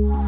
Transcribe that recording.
you